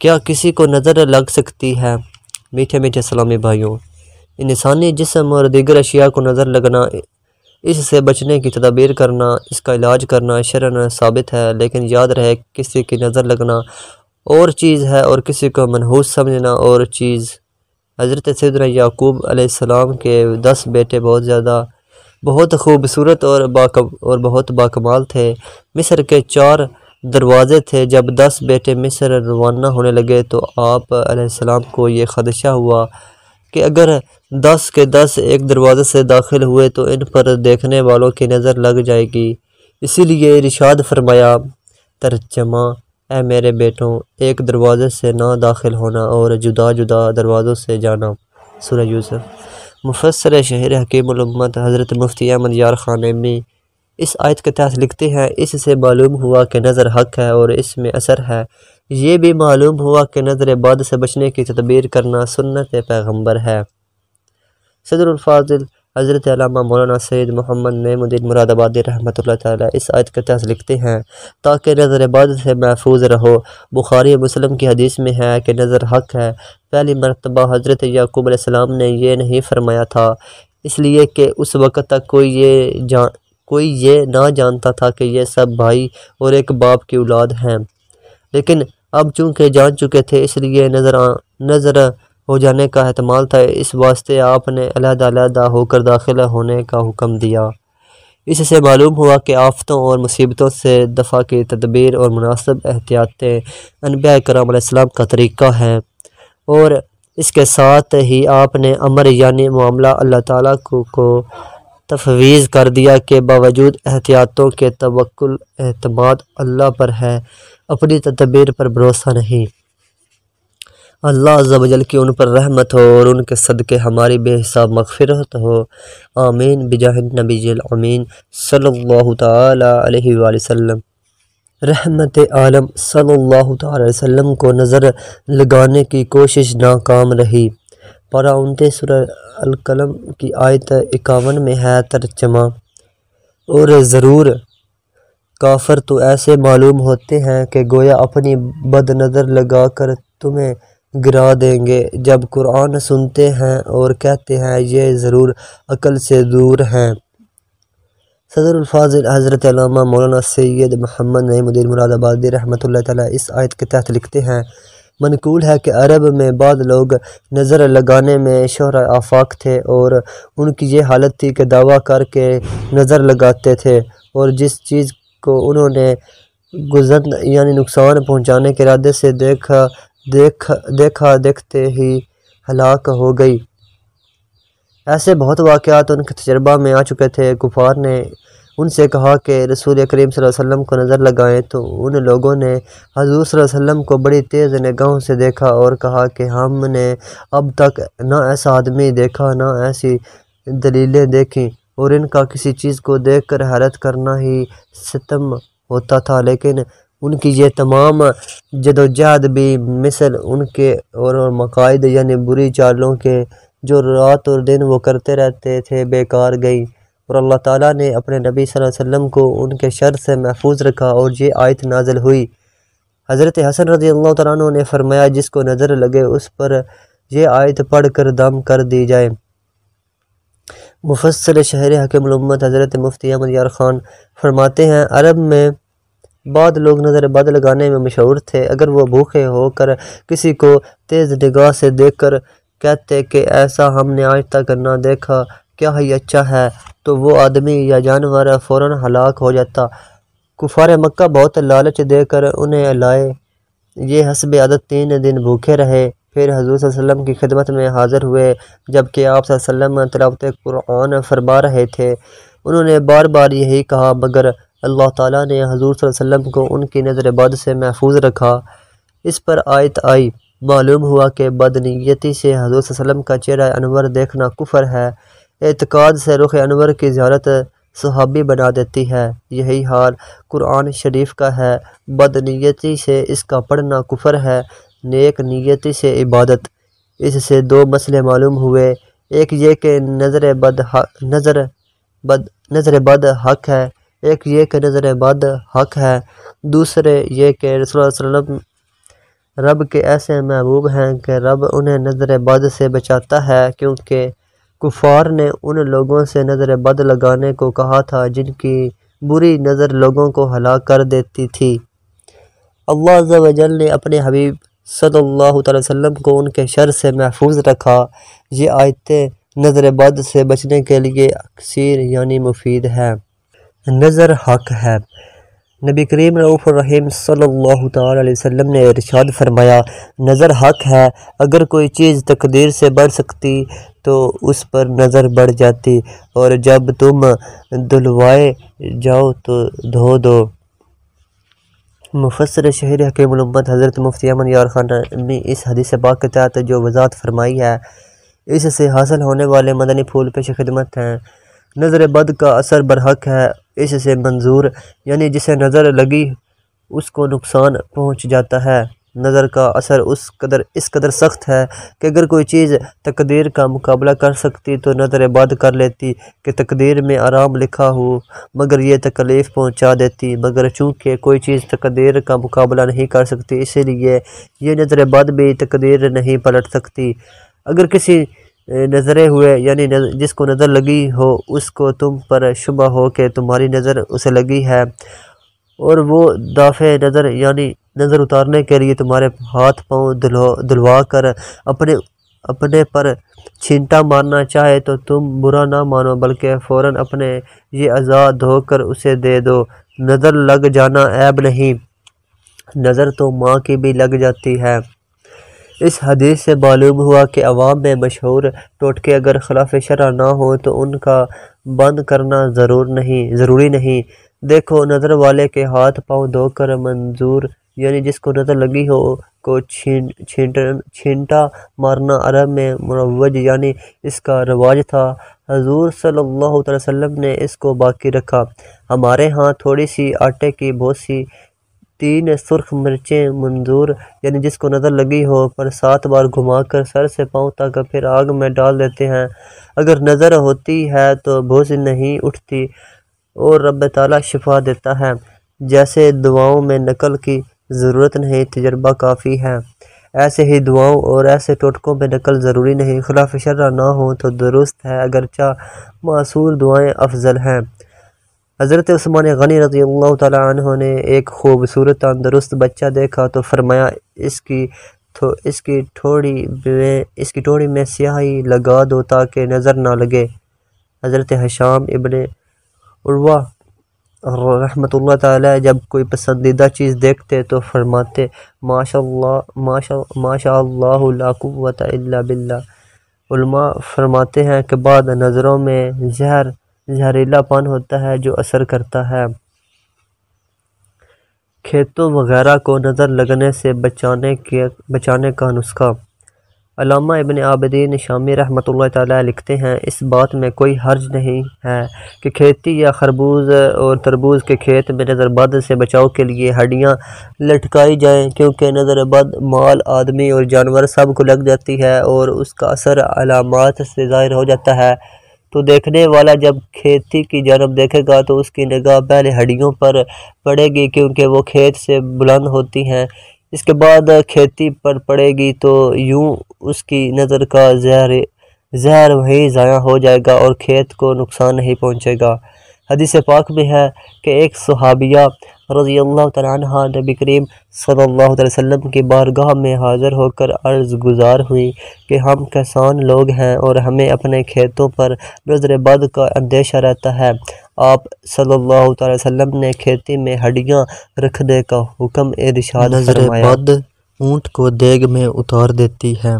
کیا کسی کو نظر لگ سکتی ہے؟ میٹھے میٹھے سلامی بھائیوں، انسانی جسم اور دیگر اشیاء کو نظر لگنا، اس سے بچنے کی تدابیر کرنا، اس کا علاج کرنا شرن ثابت ہے، لیکن یاد رہے کسی کی نظر لگنا اور چیز ہے اور کسی کو منحوس سمجھنا اور چیز۔ حضرت سیدنا یعقوب علیہ السلام کے دس بیٹے بہت زیادہ، بہت خوبصورت اور اور بہت باکمال تھے۔ مصر کے چار دروازے تھے۔ جب دس بیٹے مصر روانہ ہونے لگے تو آپ علیہ السلام کو یہ خدشہ ہوا کہ اگر دس کے دس ایک دروازے سے داخل ہوئے تو ان پر دیکھنے والوں کی نظر لگ جائے گی۔ اسی لیے ارشاد فرمایا، ترجمہ، اے میرے بیٹوں، ایک دروازے سے نہ داخل ہونا اور جدا جدا دروازوں سے جانا۔ سورہ یوسف۔ مفسر شہر حکیم الامت حضرت مفتی احمد یار خان امی اس آیت کے تحت لکھتے ہیں اس سے معلوم ہوا کہ نظر حق ہے اور اس میں اثر ہے۔ یہ بھی معلوم ہوا کہ نظر بعد سے بچنے کی تدبیر کرنا سنت پیغمبر ہے۔ صدر الفاظل حضرت علامہ مولانا سید محمد نعیم الدین مراد آبادی رحمۃ اللہ تعالیٰ اس آیت کے تحت لکھتے ہیں، تاکہ نظر بعد سے محفوظ رہو۔ بخاری مسلم کی حدیث میں ہے کہ نظر حق ہے۔ پہلی مرتبہ حضرت یعقوب علیہ السلام نے یہ نہیں فرمایا تھا، اس لیے کہ اس وقت تک کوئی یہ جان کوئی یہ نہ جانتا تھا کہ یہ سب بھائی اور ایک باپ کی اولاد ہیں۔ لیکن اب چونکہ جان چکے تھے، اس لیے نظر نظر ہو جانے کا احتمال تھا۔ اس واسطے آپ نے علیحدہ علیحدہ ہو کر داخلہ ہونے کا حکم دیا۔ اس سے معلوم ہوا کہ آفتوں اور مصیبتوں سے دفع کی تدبیر اور مناسب احتیاطیں انبیاء کرام علیہ السلام کا طریقہ ہے۔ اور اس کے ساتھ ہی آپ نے امر یعنی معاملہ اللہ تعالیٰ کو کو تفویض کر دیا کہ باوجود احتیاطوں کے توکل، اعتماد اللہ پر ہے، اپنی تدبیر پر بھروسہ نہیں۔ اللہ عز و جل کی ان پر رحمت ہو اور ان کے صدقے ہماری بے حساب مغفرت ہو۔ آمین۔ بجاہ نبی الامین صلی اللہ تعالیٰ علیہ وآلہ وسلم۔ رحمت عالم صلی اللہ تعالیٰ علیہ وسلم کو نظر لگانے کی کوشش ناکام رہی۔ پارہ انتیس سورہ القلم کی آیت اکاون میں ہے ترجمہ۔ اور ضرور کافر تو ایسے معلوم ہوتے ہیں کہ گویا اپنی بد نظر لگا کر تمہیں گرا دیں گے۔ جب قرآن سنتے ہیں اور کہتے ہیں یہ ضرور عقل سے دور ہیں۔ صدر الفاظ حضرت علامہ مولانا سید محمد نعیم الدین مراد آبادی رحمۃ اللہ تعالیٰ اس آیت کے تحت لکھتے ہیں منقول ہے کہ عرب میں بعض لوگ نظر لگانے میں شہر آفاق تھے اور ان کی یہ حالت تھی کہ دعویٰ کر کے نظر لگاتے تھے اور جس چیز کو انہوں نے گزر یعنی نقصان پہنچانے کے ارادے سے دیکھا دیکھا دیکھا دیکھتے ہی ہلاک ہو گئی۔ ایسے بہت واقعات ان کے تجربہ میں آ چکے تھے۔ کفار نے ان سے کہا کہ رسول کریم صلی اللہ علیہ وسلم کو نظر لگائیں تو ان لوگوں نے حضور صلی اللہ علیہ وسلم کو بڑی تیز نگاہوں سے دیکھا اور کہا کہ ہم نے اب تک نہ ایسا آدمی دیکھا، نہ ایسی دلیلیں دیکھیں اور ان کا کسی چیز کو دیکھ کر حیرت کرنا ہی ستم ہوتا تھا۔ لیکن ان کی یہ تمام جد و جہد بھی مثل ان کے اور مقاعد یعنی بری چالوں کے جو رات اور دن وہ کرتے رہتے تھے، بیکار گئی اور اللہ تعالیٰ نے اپنے نبی صلی اللہ علیہ وسلم کو ان کے شر سے محفوظ رکھا اور یہ آیت نازل ہوئی۔ حضرت حسن رضی اللہ تعالیٰ عنہ نے فرمایا، جس کو نظر لگے اس پر یہ آیت پڑھ کر دم کر دی جائے۔ مفصل شہر حکم الامت حضرت مفتی احمد یار خان فرماتے ہیں، عرب میں بعد لوگ نظر بد لگانے میں مشہور تھے۔ اگر وہ بھوکے ہو کر کسی کو تیز نگاہ سے دیکھ کر کہتے کہ ایسا ہم نے آج تک نہ دیکھا کیا ہی اچھا ہے۔ تو وہ آدمی یا جانور فوراً ہلاک ہو جاتا۔ کفار مکہ بہت لالچ دے کر انہیں لائے۔ یہ حسب عادت تین دن بھوکے رہے۔ پھر حضور صلی اللہ علیہ وسلم کی خدمت میں حاضر ہوئے، جبکہ آپ صلی اللہ علیہ وسلم تلاوت قرآن فرما رہے تھے۔ انہوں نے بار بار یہی کہا، مگر اللہ تعالیٰ نے حضور صلی اللہ علیہ وسلم کو ان کی نظر بد سے محفوظ رکھا۔ اس پر آیت آئی، معلوم ہوا کہ بدنیتی سے حضور صلی اللہ علیہ وسلم کا چہرہ انور دیکھنا کفر ہے۔ اعتقاد سے رخ انور کی زیارت صحابی بنا دیتی ہے۔ یہی حال قرآن شریف کا ہے۔ بد نیتی سے اس کا پڑھنا کفر ہے۔ نیک نیتی سے عبادت۔ اس سے دو مسئلے معلوم ہوئے۔ ایک یہ کہ نظر بد نظر بد نظر بد حق ہے۔ ایک یہ کہ نظر بد حق ہے۔ دوسرے یہ کہ رسول اللہ علیہ وسلم رب کے ایسے محبوب ہیں کہ رب انہیں نظر بد سے بچاتا ہے کیونکہ کفار نے ان لوگوں سے نظر بد لگانے کو کہا تھا جن کی بری نظر لوگوں کو ہلاک کر دیتی تھی۔ اللہ عز و جل نے اپنے حبیب صلی اللہ تعالی وسلم کو ان کے شر سے محفوظ رکھا۔ یہ آیتیں نظر بد سے بچنے کے لیے اکثیر یعنی مفید ہے نظر حق ہے۔ نبی کریم رعوف الرحیم صلی اللہ تعالی علیہ وسلم نے ارشاد فرمایا، نظر حق ہے۔ اگر کوئی چیز تقدیر سے بڑھ سکتی تو اس پر نظر بڑھ جاتی اور جب تم دلوائے جاؤ تو دھو دو۔ مفسر شہر حکیم الامت حضرت مفتی امن یار خان نے اس حدیث پاک کے تحت جو وضاحت فرمائی ہے، اس سے حاصل ہونے والے مدنی پھول پیش خدمت ہیں۔ نظر بد کا اثر برحق ہے، اس سے منظور یعنی جسے نظر لگی، اس کو نقصان پہنچ جاتا ہے۔ نظر کا اثر اس قدر اس قدر سخت ہے کہ اگر کوئی چیز تقدیر کا مقابلہ کر سکتی تو نظر بد کر لیتی کہ تقدیر میں آرام لکھا ہو مگر یہ تکلیف پہنچا دیتی۔ مگر چونکہ کوئی چیز تقدیر کا مقابلہ نہیں کر سکتی اسی لیے یہ نظر بد بھی تقدیر نہیں پلٹ سکتی۔ اگر کسی نظرے ہوئے یعنی جس کو نظر لگی ہو، اس کو تم پر شبہ ہو کہ تمہاری نظر اسے لگی ہے، اور وہ دافع نظر یعنی نظر اتارنے کے لیے تمہارے ہاتھ پاؤں دلوا کر اپنے اپنے پر چھینٹا مارنا چاہے تو تم برا نہ مانو، بلکہ فوراً اپنے یہ عزا دھو کر اسے دے دو۔ نظر لگ جانا عیب نہیں، نظر تو ماں کی بھی لگ جاتی ہے۔ اس حدیث سے معلوم ہوا کہ عوام میں مشہور ٹوٹکے اگر خلاف شرع نہ ہو تو ان کا بند کرنا ضرور نہیں، ضروری نہیں۔ دیکھو، نظر والے کے ہاتھ پاؤں دھو کر منظور یعنی جس کو نظر لگی ہو، کو چھینٹا مارنا عرب میں مروج یعنی اس کا رواج تھا۔ حضور صلی اللہ علیہ وسلم نے اس کو باقی رکھا۔ ہمارے ہاں تھوڑی سی آٹے کی بہت سی تین سرخ مرچیں منظور یعنی جس کو نظر لگی ہو، پر سات بار گھما کر سر سے پاؤں تک پھر آگ میں ڈال دیتے ہیں۔ اگر نظر ہوتی ہے تو بھوز نہیں اٹھتی اور رب تعالیٰ شفا دیتا ہے۔ جیسے دعاؤں میں نقل کی ضرورت نہیں، تجربہ کافی ہے۔ ایسے ہی دعاؤں اور ایسے ٹوٹکوں میں نقل ضروری نہیں۔ خلاف شرع نہ ہو تو درست ہے، اگرچہ معصور دعائیں افضل ہیں۔ حضرت عثمان غنی رضی اللہ تعالیٰ عنہ نے ایک خوبصورت اندرست بچہ دیکھا تو فرمایا، اس کی اس کی ٹھوڑی میں، اس کی ٹھوڑی میں سیاہی لگا دو تاکہ نظر نہ لگے۔ حضرت حشام ابن عروہ رحمۃ اللہ تعالیٰ جب کوئی پسندیدہ چیز دیکھتے تو فرماتے ماشاء اللہ ماشاء ماشاء اللہ لا قوت الا باللہ۔ علماء فرماتے ہیں کہ بعد نظروں میں زہر، زہریلا پن ہوتا ہے جو اثر کرتا ہے۔ کھیتوں وغیرہ کو نظر لگنے سے بچانے کے، بچانے کا نسخہ۔ علامہ ابن عابدین شامی رحمۃ اللہ تعالیٰ لکھتے ہیں، اس بات میں کوئی حرج نہیں ہے کہ کھیتی یا خربوز اور تربوز کے کھیت میں نظر بد سے بچاؤ کے لیے ہڈیاں لٹکائی جائیں، کیونکہ نظر بد مال، آدمی اور جانور سب کو لگ جاتی ہے اور اس کا اثر علامات سے ظاہر ہو جاتا ہے۔ تو دیکھنے والا جب کھیتی کی جانب دیکھے گا تو اس کی نگاہ پہلے ہڈیوں پر پڑے گی، کیونکہ وہ کھیت سے بلند ہوتی ہیں۔ اس کے بعد کھیتی پر پڑے گی تو یوں اس کی نظر کا زہر زہر وہی ضائع ہو جائے گا اور کھیت کو نقصان نہیں پہنچے گا۔ حدیث پاک میں ہے کہ ایک صحابیہ رضی اللہ تعالیٰ عنہ نبی کریم صلی اللہ علیہ وسلم کی بارگاہ میں حاضر ہو کر عرض گزار ہوئی کہ ہم کسان لوگ ہیں اور ہمیں اپنے کھیتوں پر نظر بد کا اندیشہ رہتا ہے۔ آپ صلی اللہ تعالی وسلم نے کھیتی میں ہڈیاں رکھنے کا حکم ارشاد نظر بد اونٹ کو دیگ میں اتار دیتی ہے۔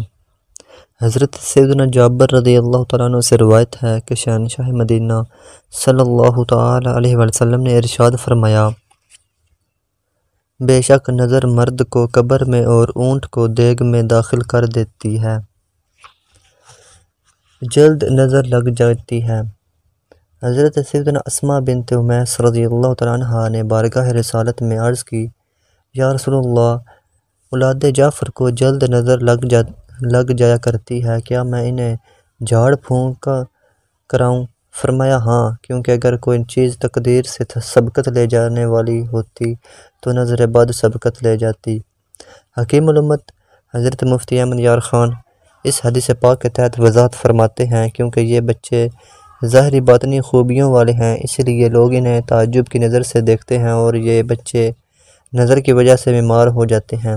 حضرت سیدنا جابر رضی اللہ تعالیٰ عنہ سے روایت ہے کہ شہنشاہ مدینہ صلی اللہ تعالی علیہ وسلم نے ارشاد فرمایا بے شک نظر مرد کو قبر میں اور اونٹ کو دیگ میں داخل کر دیتی ہے۔ جلد نظر لگ جاتی ہے۔ حضرت سیدنا اسما بنت عمیس رضی اللہ تعالیٰ عنہ نے بارگاہ رسالت میں عرض کی، یا رسول اللہ، اولاد جعفر کو جلد نظر لگ جا، لگ جایا کرتی ہے، کیا میں انہیں جھاڑ پھونک کراؤں؟ فرمایا ہاں کیونکہ اگر کوئی چیز تقدیر سے سبقت لے جانے والی ہوتی تو نظر بد سبقت لے جاتی۔ حکیم الامت حضرت مفتی احمد یار خان اس حدیث پاک کے تحت وضاحت فرماتے ہیں، کیونکہ یہ بچے ظاہری باطنی خوبیوں والے ہیں، اس لیے لوگ انہیں تعجب کی نظر سے دیکھتے ہیں اور یہ بچے نظر کی وجہ سے بیمار ہو جاتے ہیں۔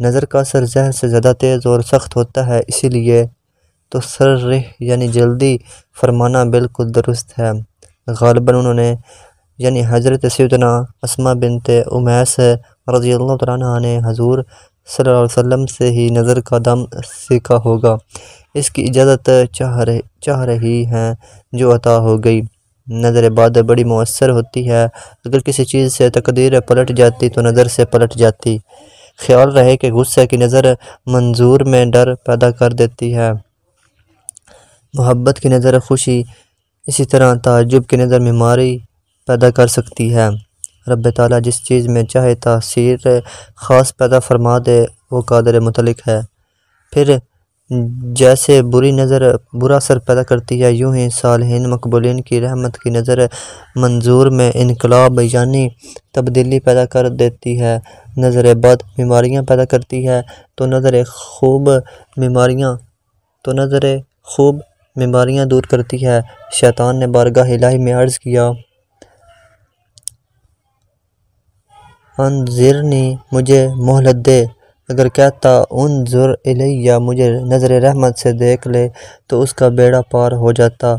نظر کا اثر ذہن سے زیادہ تیز اور سخت ہوتا ہے اسی لیے تو سر یعنی جلدی فرمانا بالکل درست ہے۔ غالباً انہوں نے یعنی حضرت سیدنا اسما بنت امیس رضی اللہ تعالیٰ نے حضور صلی اللہ علیہ وسلم سے ہی نظر کا دم سیکھا ہوگا۔ اس کی اجازت چاہ رہی چاہ رہی ہیں جو عطا ہو گئی۔ نظر بعد بڑی مؤثر ہوتی ہے۔ اگر کسی چیز سے تقدیر پلٹ جاتی تو نظر سے پلٹ جاتی۔ خیال رہے کہ غصے کی نظر منظور میں ڈر پیدا کر دیتی ہے۔ محبت کی نظر خوشی، اسی طرح تعجب کی نظر بیماری پیدا کر سکتی ہے۔ رب تعالیٰ جس چیز میں چاہے تاثیر خاص پیدا فرما دے، وہ قادر متعلق ہے۔ پھر جیسے بری نظر برا اثر پیدا کرتی ہے، یوں ہی صالحین مقبولین کی رحمت کی نظر منظور میں انقلاب یعنی تبدیلی پیدا کر دیتی ہے۔ نظر بد بیماریاں پیدا کرتی ہے، تو نظر خوب بیماریاں، تو نظر خوب بیماریاں دور کرتی ہے۔ شیطان نے بارگاہ الہی میں عرض کیا انذرنی مجھے مہلت دے۔ اگر کہتا انظر الیہ مجھے نظر رحمت سے دیکھ لے تو اس کا بیڑا پار ہو جاتا۔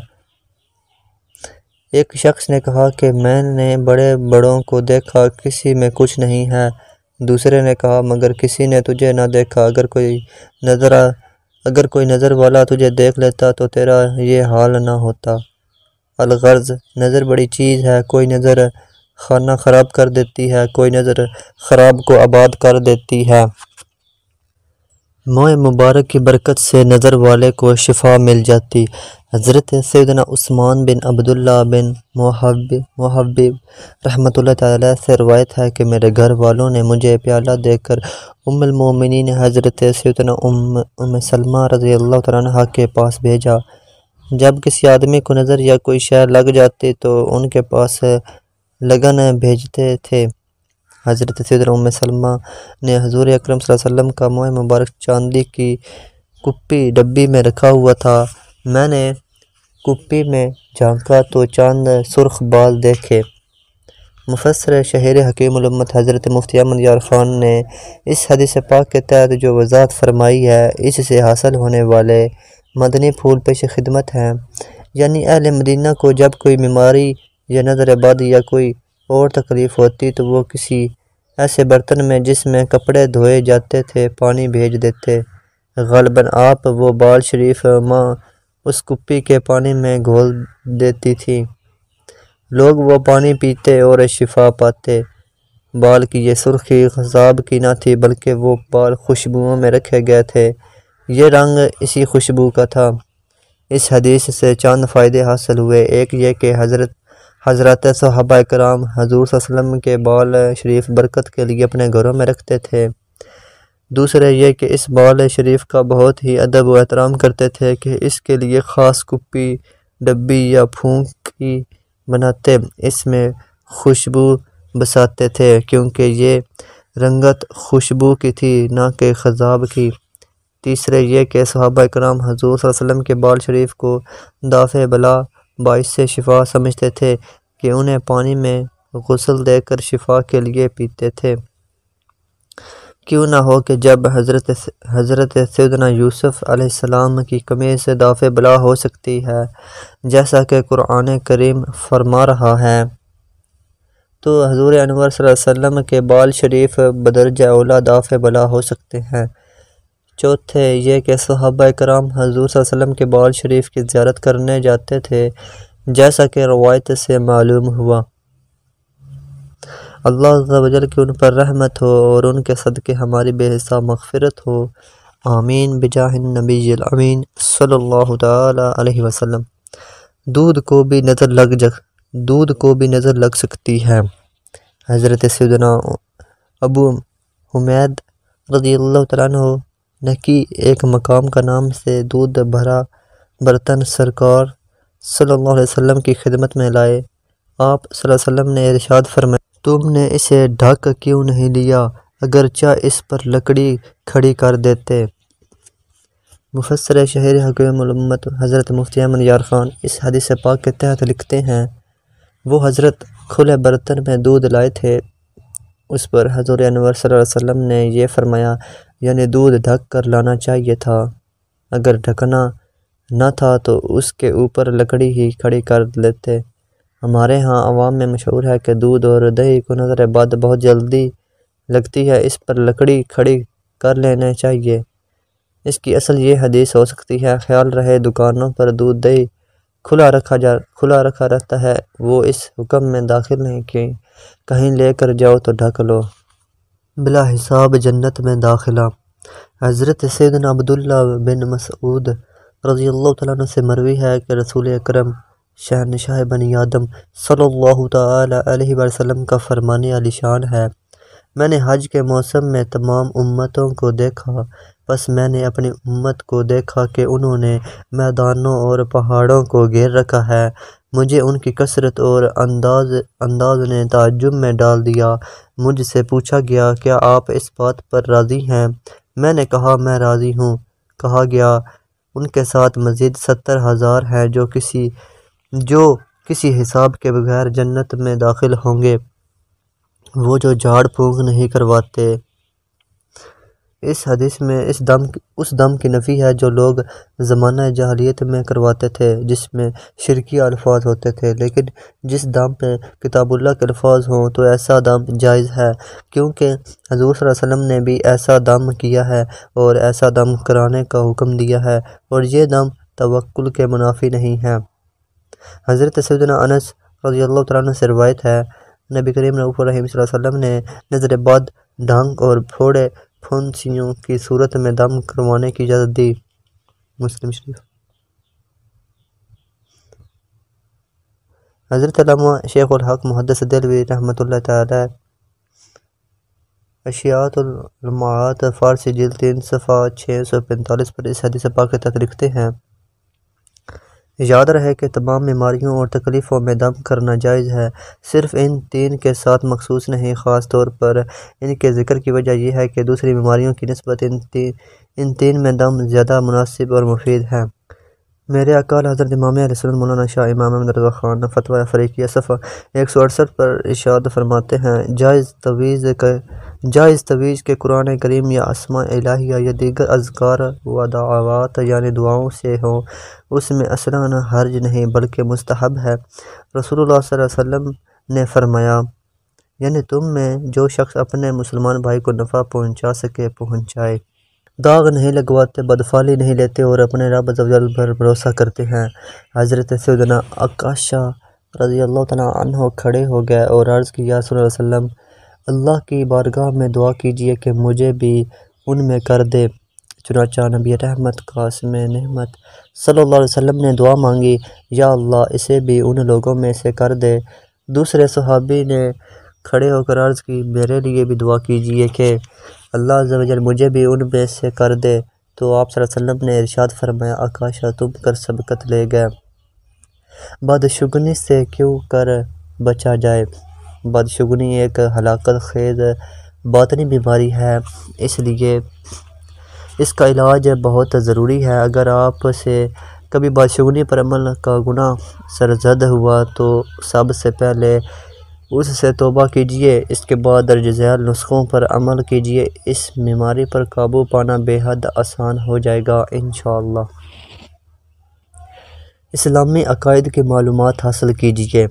ایک شخص نے کہا کہ میں نے بڑے بڑوں کو دیکھا، کسی میں کچھ نہیں ہے۔ دوسرے نے کہا، مگر کسی نے تجھے نہ دیکھا۔ اگر کوئی نظر، اگر کوئی نظر والا تجھے دیکھ لیتا تو تیرا یہ حال نہ ہوتا۔ الغرض، نظر بڑی چیز ہے، کوئی نظر خانہ خراب کر دیتی ہے، کوئی نظر خراب کو آباد کر دیتی ہے۔ موئے مبارک کی برکت سے نظر والے کو شفا مل جاتی۔ حضرت سیدنا عثمان بن عبداللہ بن محب محب رحمۃ اللہ تعالیٰ سے روایت ہے کہ میرے گھر والوں نے مجھے پیالہ دے کر ام المومنین حضرت سیدنا ام ام سلمہ رضی اللہ تعالیٰ کے پاس بھیجا۔ جب کسی آدمی کو نظر یا کوئی شہر لگ جاتی تو ان کے پاس لگن بھیجتے تھے۔ حضرت سیدر ام سلمہ نے حضور اکرم صلی اللہ علیہ وسلم کا موہ مبارک چاندی کی کپی ڈبی میں رکھا ہوا تھا۔ میں نے کپی میں جھانکا تو چاند سرخ بال دیکھے۔ مفسر شہر حکیم الامت حضرت مفتی احمد یار خان نے اس حدیث پاک کے تحت جو وضاحت فرمائی ہے، اس سے حاصل ہونے والے مدنی پھول پیش خدمت ہیں۔ یعنی اہل مدینہ کو جب کوئی بیماری یا نظر بد یا کوئی اور تکلیف ہوتی تو وہ کسی ایسے برتن میں جس میں کپڑے دھوئے جاتے تھے، پانی بھیج دیتے۔ غالباً آپ وہ بال شریف ماں اس کپی کے پانی میں گھول دیتی تھی۔ لوگ وہ پانی پیتے اور شفا پاتے۔ بال کی یہ سرخی غذاب کی نہ تھی بلکہ وہ بال خوشبوؤں میں رکھے گئے تھے۔ یہ رنگ اسی خوشبو کا تھا۔ اس حدیث سے چاند فائدے حاصل ہوئے۔ ایک یہ کہ حضرت حضرت صحابہ کرام حضور صلی اللہ علیہ وسلم کے بال شریف برکت کے لیے اپنے گھروں میں رکھتے تھے۔ دوسرے یہ کہ اس بال شریف کا بہت ہی ادب و احترام کرتے تھے کہ اس کے لیے خاص کپی، ڈبی یا پھونکی بناتے، اس میں خوشبو بساتے تھے کیونکہ یہ رنگت خوشبو کی تھی، نہ کہ خضاب کی۔ تیسرے یہ کہ صحابہ کرام حضور صلی اللہ علیہ وسلم کے بال شریف کو دافع بلا باعث سے شفا سمجھتے تھے۔ کہ انہیں پانی میں غسل دے کر شفا کے لیے پیتے تھے۔ کیوں نہ ہو کہ جب حضرت حضرت سیدنا یوسف علیہ السلام کی کمی سے دافع بلا ہو سکتی ہے، جیسا کہ قرآن کریم فرما رہا ہے۔ تو حضور انور صلی اللہ علیہ وسلم کے بال شریف بدرجہ اولا دافع بلا ہو سکتے ہیں۔ چوتھے، یہ کہ صحابہ کرام حضور صلی اللہ علیہ وسلم کے بال شریف کی زیارت کرنے جاتے تھے۔ جیسا کہ روایت سے معلوم ہوا۔ اللہ عز و جل کی ان پر رحمت ہو اور ان کے صدقے ہماری بے حساب مغفرت ہو۔ آمین۔ بجاہ النبی الامین صلی اللہ تعالی علیہ وسلم۔ دودھ کو بھی نظر لگ جگ دودھ کو بھی نظر لگ سکتی ہے۔ حضرت سیدنا ابو حمید رضی اللہ تعالیٰ عنہ نکی ایک مقام کا نام سے دودھ بھرا برتن سرکار صلی اللہ علیہ وسلم کی خدمت میں لائے۔ آپ صلی اللہ علیہ وسلم نے ارشاد فرمایا، تم نے اسے ڈھک کیوں نہیں لیا؟ اگرچہ اس پر لکڑی کھڑی کر دیتے۔ مفسر شہر حکیم الامت حضرت مفتی احمد یار خان اس حدیث پاک کے تحت لکھتے ہیں، وہ حضرت کھلے برتن میں دودھ لائے تھے۔ اس پر حضور انور صلی اللہ علیہ وسلم نے یہ فرمایا یعنی دودھ ڈھک کر لانا چاہیے تھا۔ اگر ڈھکنا نہ تھا تو اس کے اوپر لکڑی ہی کھڑی کر لیتے۔ ہمارے ہاں عوام میں مشہور ہے کہ دودھ اور دہی کو نظر بعد بہت جلدی لگتی ہے، اس پر لکڑی کھڑی کر لینا چاہیے۔ اس کی اصل یہ حدیث ہو سکتی ہے، خیال رہے دکانوں پر دودھ دہی کھلا رکھا جا، کھلا رکھا رہتا ہے۔ وہ اس حکم میں داخل نہیں کہ کہیں لے کر جاؤ تو ڈھک لو۔ بلا حساب جنت میں داخلہ۔ حضرت سیدنا عبداللہ بن مسعود رضی اللہ تعالیٰ عنہ سے مروی ہے کہ رسول اکرم شہنشاہ بنی آدم صلی اللہ تعالیٰ علیہ وسلم کا فرمانے علی شان ہے۔ میں نے حج کے موسم میں تمام امتوں کو دیکھا بس میں نے اپنی امت کو دیکھا کہ انہوں نے میدانوں اور پہاڑوں کو گھیر رکھا ہے۔ مجھے ان کی کثرت اور انداز انداز نے تعجب میں ڈال دیا۔ مجھ سے پوچھا گیا، کیا آپ اس بات پر راضی ہیں؟ میں نے کہا، میں راضی ہوں۔ کہا گیا ان کے ساتھ مزید ستر ہزار ہیں جو کسی جو کسی حساب کے بغیر جنت میں داخل ہوں گے۔ وہ جو جھاڑ پھونک نہیں کرواتے۔ اس حدیث میں اس دم اس دم کی نفی ہے جو لوگ زمانہ جہلیت میں کرواتے تھے، جس میں شرکی الفاظ ہوتے تھے۔ لیکن جس دم پہ کتاب اللہ کے الفاظ ہوں تو ایسا دم جائز ہے، کیونکہ حضور صلی اللہ علیہ وسلم نے بھی ایسا دم کیا ہے اور ایسا دم کرانے کا حکم دیا ہے، اور یہ دم توکل کے منافی نہیں ہے۔ حضرت سیدنا انس رضی اللہ تعالیٰ سے روایت ہے، نبی کریم رعف الرحیم صلی اللہ علیہ وسلم نے نظر بد، ڈھنگ اور پھوڑے پھنسیوں کی صورت میں دم کروانے کی اجازت دی۔ مسلم شریف۔ حضرت علامہ شیخ الحق محدث دلوی رحمۃ اللہ تعالی اشیات المعات فارسی جلد تین صفحہ چھ سو پینتالیس پر اس حدیث پاک تک لکھتے ہیں۔ یاد رہے کہ تمام بیماریوں اور تکلیفوں میں دم کرنا جائز ہے۔ صرف ان تین کے ساتھ مخصوص نہیں، خاص طور پر ان کے ذکر کی وجہ یہ ہے کہ دوسری بیماریوں کی نسبت ان تین ان تین میں دم زیادہ مناسب اور مفید ہے میرے اکال حضرت امام علیہ السلام مولانا شاہ امام احمد رضا خان، فتویٰ فریقیہ صفحہ ایک سو اڑسٹھ پر ارشاد فرماتے ہیں، جائز طویز کے جائز طویز کے قرآن کریم یا اسماء الہیہ یا دیگر اذکار و دعوات یعنی دعاؤں سے ہوں، اس میں اصلاً حرج نہیں بلکہ مستحب ہے۔ رسول اللہ صلی اللہ علیہ وسلم نے فرمایا یعنی تم میں جو شخص اپنے مسلمان بھائی کو نفع پہنچا سکے، پہنچائے۔ داغ نہیں لگواتے، بدفالی نہیں لیتے اور اپنے رب زوجل پر بھروسہ کرتے ہیں۔ حضرت سیدنا اکاشا رضی اللہ تعالیٰ عنہ کھڑے ہو گئے اور عرض کیا، صلی اللہ علیہ وسلم اللہ کی بارگاہ میں دعا کیجیے کہ مجھے بھی ان میں کر دے۔ چنانچہ نبی رحمت قاسم نحمت صلی اللہ علیہ وسلم نے دعا مانگی، یا اللہ اسے بھی ان لوگوں میں سے کر دے۔ دوسرے صحابی نے کھڑے ہو کر عرض کی، میرے لیے بھی دعا کیجیے کہ اللہ عز و جل مجھے بھی ان میں سے کر دے۔ تو آپ صلی اللہ علیہ وسلم نے ارشاد فرمایا آکاشہ تم کر سبقت لے گئے۔ بدشگنی سے کیوں کر بچا جائے؟ بدشگنی ایک ہلاکت خیز باطنی بیماری ہے، اس لیے اس کا علاج بہت ضروری ہے۔ اگر آپ سے کبھی بدشگنی پر عمل کا گناہ سرزد ہوا تو سب سے پہلے اس سے توبہ کیجیے۔ اس کے بعد درج ذیل نسخوں پر عمل کیجیے۔ اس بیماری پر قابو پانا بے حد آسان ہو جائے گا انشاءاللہ۔ اسلامی عقائد کی معلومات حاصل کیجیے۔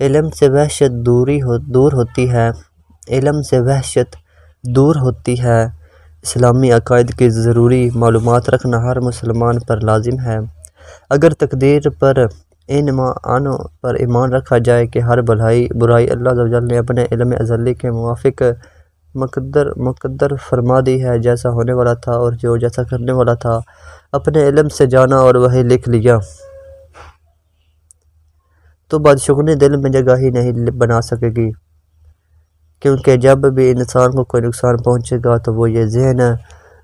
علم سے وحشت دوری ہو دور ہوتی ہے۔ علم سے وحشت دور ہوتی ہے۔ اسلامی عقائد کی ضروری معلومات رکھنا ہر مسلمان پر لازم ہے۔ اگر تقدیر پر ان معنوں پر ایمان رکھا جائے کہ ہر بھلائی، برائی اللہ جل نے اپنے علم ازلی کے موافق مقدر مقدر فرما دی ہے، جیسا ہونے والا تھا اور جو جیسا کرنے والا تھا، اپنے علم سے جانا اور وہی لکھ لیا۔ تو بدشگنی دل میں جگہ ہی نہیں بنا سکے گی۔ کیونکہ جب بھی انسان کو کوئی نقصان پہنچے گا تو وہ یہ ذہن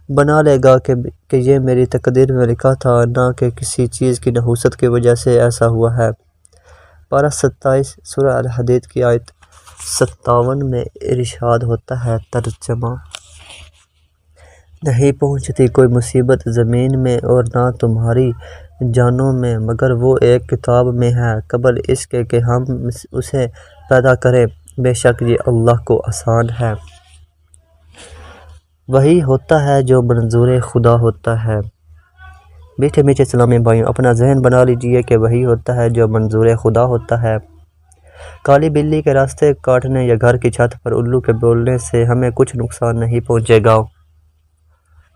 بنا لے گا کہ کہ یہ میری تقدیر میں لکھا تھا، نہ کہ کسی چیز کی نحوست کی وجہ سے ایسا ہوا ہے۔ پارہ ستائیس، سورہ الحدید کی آیت ستاون میں ارشاد ہوتا ہے ترجمہ۔ نہیں پہنچتی کوئی مصیبت زمین میں اور نہ تمہاری جانوں میں، مگر وہ ایک کتاب میں ہے۔ قبل اس کے کہ ہم اسے پیدا کریں، بے شک یہ اللہ کو آسان ہے۔ وہی ہوتا ہے جو منظور خدا ہوتا ہے۔ میٹھے میٹھے اسلامی بھائیوں، اپنا ذہن بنا لیجیے کہ وہی ہوتا ہے جو منظور خدا ہوتا ہے۔ کالی بلی کے راستے کاٹنے یا گھر کی چھت پر الو کے بولنے سے ہمیں کچھ نقصان نہیں پہنچے گا۔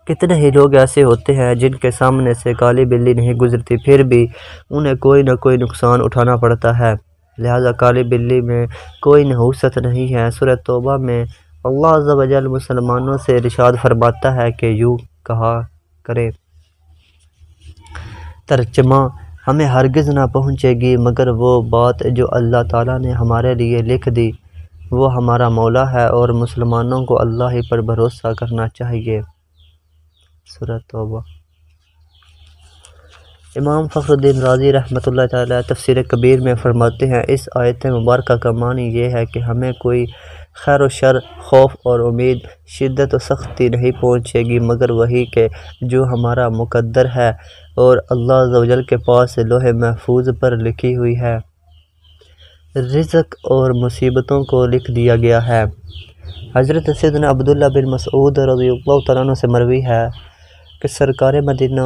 کتنے ہی لوگ ایسے ہوتے ہیں جن کے سامنے سے کالی بلی نہیں گزرتی، پھر بھی انہیں کوئی نہ کوئی نقصان اٹھانا پڑتا ہے۔ لہذا کالی بلی میں کوئی نحوست نہیں ہے۔ سورہ توبہ میں اللہ عز و جل مسلمانوں سے ارشاد فرماتا ہے کہ یوں کہا کرے۔ ترجمہ، ہمیں ہرگز نہ پہنچے گی، مگر وہ بات جو اللہ تعالیٰ نے ہمارے لیے لکھ دی، وہ ہمارا مولا ہے اور مسلمانوں کو اللہ ہی پر بھروسہ کرنا چاہیے۔ سورہ توبہ۔ امام فخر الدین رازی رحمۃ اللہ تعالیٰ تفسیر کبیر میں فرماتے ہیں، اس آیت مبارکہ کا معنی یہ ہے کہ ہمیں کوئی خیر و شر، خوف اور امید، شدت و سختی نہیں پہنچے گی، مگر وہی کہ جو ہمارا مقدر ہے اور اللہ عز و جل کے پاس لوح محفوظ پر لکھی ہوئی ہے۔ رزق اور مصیبتوں کو لکھ دیا گیا ہے۔ حضرت سیدنا عبداللہ بن مسعود رضی اللہ تعالیٰ عنہ سے مروی ہے۔ کہ سرکار مدینہ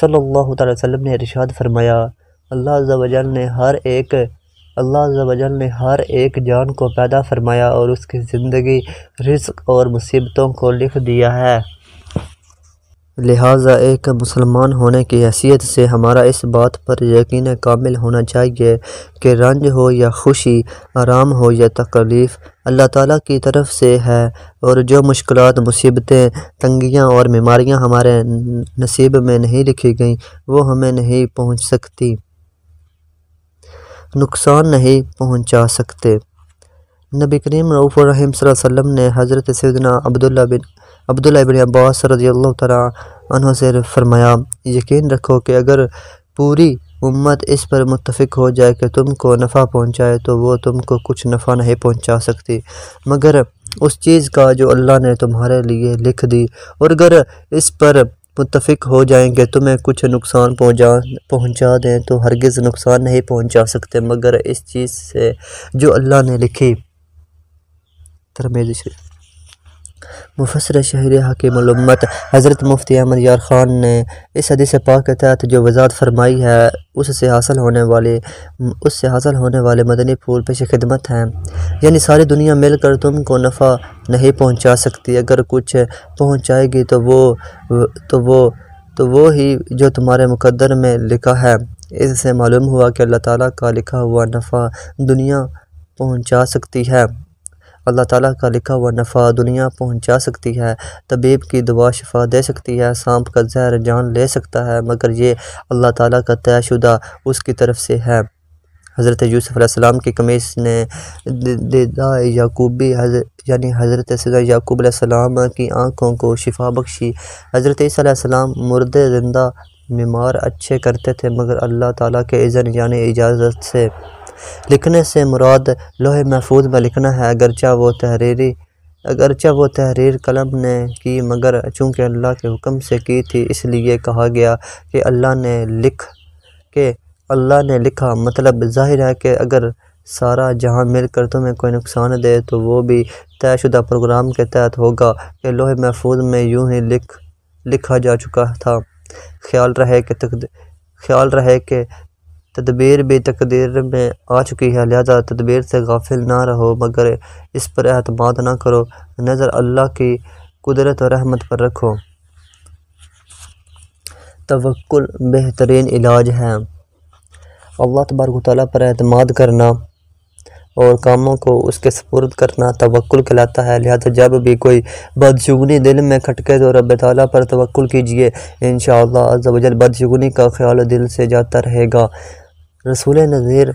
صلی اللہ تعالی وسلم نے ارشاد فرمایا، اللہ عز و جل نے ہر ایک، اللہ عز و جل نے ہر ایک جان کو پیدا فرمایا اور اس کی زندگی رزق اور مصیبتوں کو لکھ دیا ہے۔ لہٰذا ایک مسلمان ہونے کی حیثیت سے ہمارا اس بات پر یقین کامل ہونا چاہیے کہ رنج ہو یا خوشی، آرام ہو یا تکلیف اللہ تعالیٰ کی طرف سے ہے اور جو مشکلات، مصیبتیں، تنگیاں اور بیماریاں ہمارے نصیب میں نہیں لکھی گئیں، وہ ہمیں نہیں پہنچ سکتی۔ نقصان نہیں پہنچا سکتے۔ نبی کریم رعف الرحیم صلی اللہ علیہ وسلم نے حضرت سیدنا عبداللہ بن عبداللہ ابن عباس رضی اللہ تعالیٰ عنہ سے فرمایا، یقین رکھو کہ اگر پوری امت اس پر متفق ہو جائے کہ تم کو نفع پہنچائے تو وہ تم کو کچھ نفع نہیں پہنچا سکتی۔ مگر اس چیز کا جو اللہ نے تمہارے لیے لکھ دی، اور اگر اس پر متفق ہو جائیں کہ تمہیں کچھ نقصان پہنچا پہنچا دیں تو ہرگز نقصان نہیں پہنچا سکتے۔ مگر اس چیز سے جو اللہ نے لکھی۔ ترمیز شریف۔ مفسر شہر حکیم الامت حضرت مفتی احمد یار خان نے اس حدیث پاک کے تحت جو وضاحت فرمائی ہے، اس سے حاصل ہونے والے، اس سے حاصل ہونے والے مدنی پھول پیش خدمت ہیں۔ یعنی ساری دنیا مل کر تم کو نفع نہیں پہنچا سکتی، اگر کچھ پہنچائے گی تو وہ تو وہ تو وہ ہی جو تمہارے مقدر میں لکھا ہے۔ اس سے معلوم ہوا کہ اللہ تعالیٰ کا لکھا ہوا نفع دنیا پہنچا سکتی ہے۔ اللہ تعالیٰ کا لکھا ہوا نفع دنیا پہنچا سکتی ہے، طبیب کی دعا شفا دے سکتی ہے، سانپ کا زہر جان لے سکتا ہے، مگر یہ اللہ تعالیٰ کا طے شدہ اس کی طرف سے ہے۔ حضرت یوسف علیہ السلام کی کمیس نے دیدہ یعقوبی حضرت یعنی حضرت سیدہ یعقوب علیہ السلام کی آنکھوں کو شفا بخشی۔ حضرت عیسیٰ علیہ السلام مرد زندہ، بیمار، اچھے کرتے تھے، مگر اللہ تعالیٰ کے اذن یعنی اجازت سے لکھنے سے مراد لوح محفوظ میں لکھنا ہے، اگرچہ وہ تحریری، اگرچہ وہ تحریر قلم نے کی، مگر چونکہ اللہ کے حکم سے کی تھی، اس لیے کہا گیا کہ اللہ نے لکھ، کہ اللہ نے لکھا۔ مطلب ظاہر ہے کہ اگر سارا جہاں مل کر تمہیں کوئی نقصان دے، تو وہ بھی طے شدہ پروگرام کے تحت ہوگا کہ لوح محفوظ میں یوں ہی لکھ، لکھا جا چکا تھا۔ خیال رہے کہ خیال رہے کہ تدبیر بھی تقدیر میں آ چکی ہے۔ لہذا تدبیر سے غافل نہ رہو، مگر اس پر اعتماد نہ کرو۔ نظر اللہ کی قدرت و رحمت پر رکھو۔ توکل بہترین علاج ہے۔ اللہ تبارک و تعالیٰ پر اعتماد کرنا اور کاموں کو اس کے سپرد کرنا توکل کہلاتا ہے۔ لہذا جب بھی کوئی بدشگنی دل میں کھٹکے تو رب تعالیٰ پر توکل کیجیے۔ انشاءاللہ عز و جل بدشگنی کا خیال دل سے جاتا رہے گا۔ رسول نظیر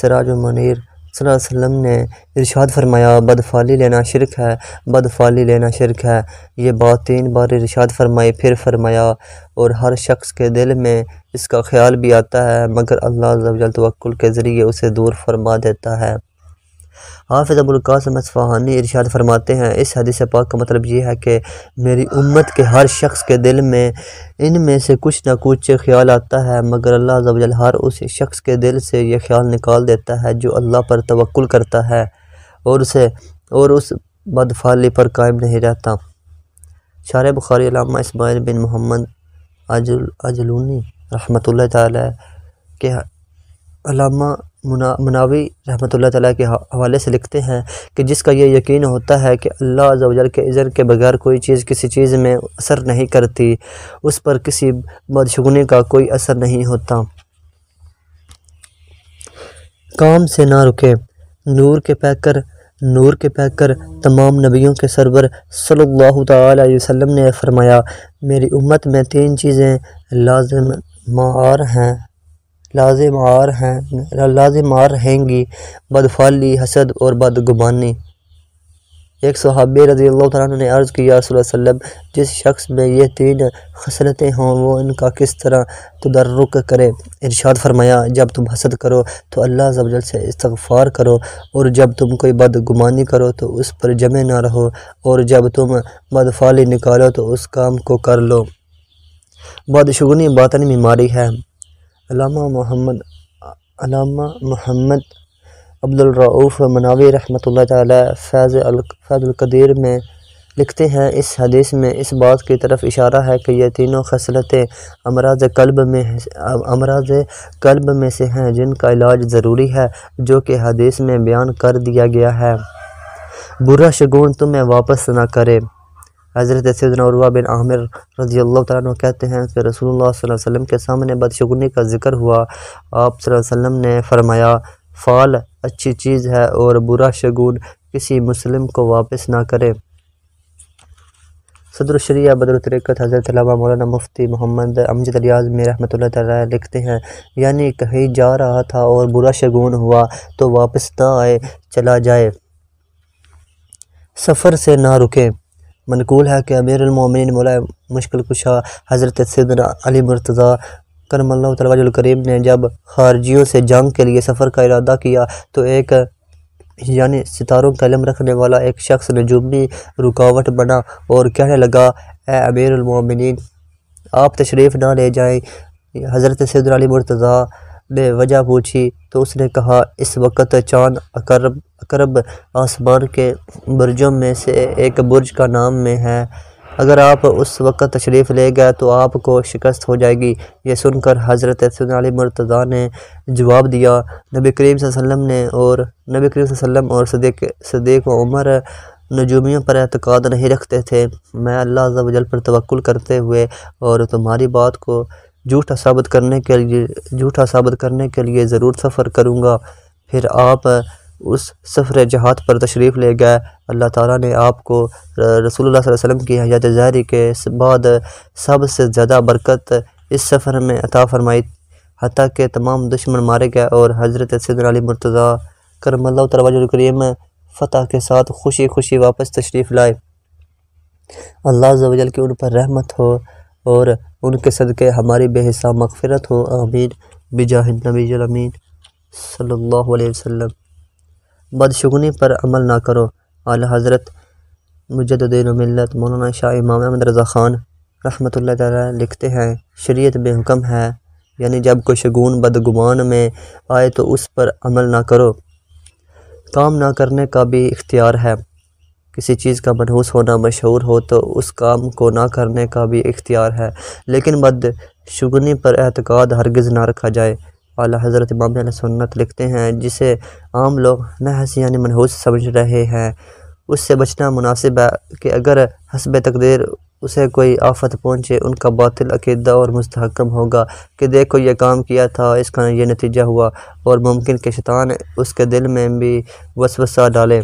سراج و منیر صلی اللہ علیہ وسلم نے ارشاد فرمایا بدفالی لینا شرک ہے بدفالی لینا شرک ہے۔ یہ بات تین بار ارشاد فرمائی، پھر فرمایا، اور ہر شخص کے دل میں اس کا خیال بھی آتا ہے، مگر اللہ عز و جل توکل کے ذریعے اسے دور فرما دیتا ہے۔ حافظ ابو القاسم اصفہانی ارشاد فرماتے ہیں، اس حدیث پاک کا مطلب یہ ہے کہ میری امت کے ہر شخص کے دل میں ان میں سے کچھ نہ کچھ خیال آتا ہے، مگر اللہ عز و جل ہر اس شخص کے دل سے یہ خیال نکال دیتا ہے جو اللہ پر توکل کرتا ہے اور اسے، اور اس بدفالی پر قائم نہیں رہتا۔ شارع بخاری علامہ اسماعیل بن محمد عجل عجلونی رحمۃ اللہ تعالی کے علامہ مناوی رحمۃ اللہ تعالیٰ کے حوالے سے لکھتے ہیں کہ جس کا یہ یقین ہوتا ہے کہ اللہ عز و جل کے اذن کے بغیر کوئی چیز کسی چیز میں اثر نہیں کرتی، اس پر کسی بدشگنی کا کوئی اثر نہیں ہوتا۔ کام سے نہ رکے، نور کے پیکر نور کے پیکر تمام نبیوں کے سرور صلی اللہ تعالی علیہ وسلم نے فرمایا، میری امت میں تین چیزیں لازم معار ہیں۔ لازم آر ہیں، لازم آر رہیں گی بدفالی حسد اور بدگمانی۔ ایک صحابی رضی اللہ تعالیٰ نے عرض کیا صلی اللہ علیہ وسلم، جس شخص میں یہ تین خصلتیں ہوں، وہ ان کا کس طرح تدرک کرے؟ ارشاد فرمایا، جب تم حسد کرو تو اللہ زبجل سے استغفار کرو، اور جب تم کوئی بدگمانی کرو تو اس پر جمع نہ رہو، اور جب تم بدفالی نکالو تو اس کام کو کر لو۔ بدشگنی باطنی بیماری ہے۔ علامہ محمد علامہ محمد عبدالرعوف مناوی رحمۃ اللہ تعالی فیض فیض القدیر میں لکھتے ہیں۔ اس حدیث میں اس بات کی طرف اشارہ ہے کہ یہ تینوں خصلتیں امراض قلب میں امراض قلب میں سے ہیں جن کا علاج ضروری ہے، جو کہ حدیث میں بیان کر دیا گیا ہے۔ برا شگون تمہیں واپس نہ کرے۔ حضرت سیدنا عروہ بن عامر رضی اللہ تعالیٰ عنہ کہتے ہیں کہ رسول اللہ صلی اللہ علیہ وسلم کے سامنے بدشگنی کا ذکر ہوا۔ آپ صلی اللہ علیہ وسلم نے فرمایا، فال اچھی چیز ہے اور برا شگون کسی مسلم کو واپس نہ کرے۔ صدر الشریعہ بدر الطریقت حضرت علامہ مولانا مفتی محمد امجد ریاض میں رحمۃ اللہ تعالیٰ لکھتے ہیں یعنی کہیں جا رہا تھا اور برا شگون ہوا تو واپس نہ آئے، چلا جائے۔ سفر سے نہ رکے۔ منقول ہے کہ امیر المومنین مولا مشکل کشا حضرت سیدنا علی مرتضیٰ کرم اللہ تعالیٰ الکریم نے جب خارجیوں سے جنگ کے لیے سفر کا ارادہ کیا تو ایک یعنی ستاروں کا علم رکھنے والا ایک شخص نجومی رکاوٹ بنا اور کہنے لگا، اے امیر المومنین، آپ تشریف نہ لے جائیں۔ حضرت سیدنا علی مرتضیٰ نے وجہ پوچھی تو اس نے کہا، اس وقت چاند اکرب اکرب آسمان کے برجوں میں سے ایک برج کا نام میں ہے۔ اگر آپ اس وقت تشریف لے گئے تو آپ کو شکست ہو جائے گی۔ یہ سن کر حضرت سیدنا علی مرتضیٰ نے جواب دیا۔ نبی کریم صلی اللہ علیہ وسلم نے اور نبی کریم صلی اللہ علیہ وسلم اور صدیق صدیق و عمر نجومیوں پر اعتقاد نہیں رکھتے تھے۔ میں اللہ عز و جل پر توکل کرتے ہوئے اور تمہاری بات کو جھوٹا ثابت کرنے کے لیے، جھوٹا ثابت کرنے کے لیے ضرور سفر کروں گا۔ پھر آپ اس سفر جہاد پر تشریف لے گئے۔ اللہ تعالیٰ نے آپ کو، رسول اللہ صلی اللہ علیہ وسلم کی حیات ظاہری کے بعد سب سے زیادہ برکت اس سفر میں عطا فرمائی۔ حتیٰ کہ تمام دشمن مارے گئے اور حضرت سیدنا علی مرتضیٰ کرم اللہ تعالیٰ کریم فتح کے ساتھ خوشی خوشی واپس تشریف لائے۔ اللہ عز و جل کی ان پر رحمت ہو۔ اور ان کے صدقے ہماری بے حساب مغفرت ہو آمین۔ بجاہ النبی الامین صلی اللہ علیہ وسلم۔ بدشگنی پر عمل نہ کرو۔ اعلی حضرت مجددین و ملت مولانا شاہ امام احمد رضا خان رحمۃ اللہ تعالیٰ لکھتے ہیں، شریعت بے حکم ہے۔ یعنی جب کوئی شگون بدگمان میں آئے تو اس پر عمل نہ کرو۔ کام نہ کرنے کا بھی اختیار ہے۔ کسی چیز کا منحوس ہونا مشہور ہو تو اس کام کو نہ کرنے کا بھی اختیار ہے۔ لیکن بد شگنی پر اعتقاد ہرگز نہ رکھا جائے۔ اعلیٰ حضرت امام علیہ سنت لکھتے ہیں، جسے عام لوگ نحس یعنی منحوس سمجھ رہے ہیں۔ اس سے بچنا مناسب ہے کہ اگر حسب تقدیر اسے کوئی آفت پہنچے، ان کا باطل عقیدہ اور مستحکم ہوگا کہ دیکھو یہ کام کیا تھا، اس کا یہ نتیجہ ہوا اور ممکن کہ شیطان اس کے دل میں بھی وسوسہ ڈالے۔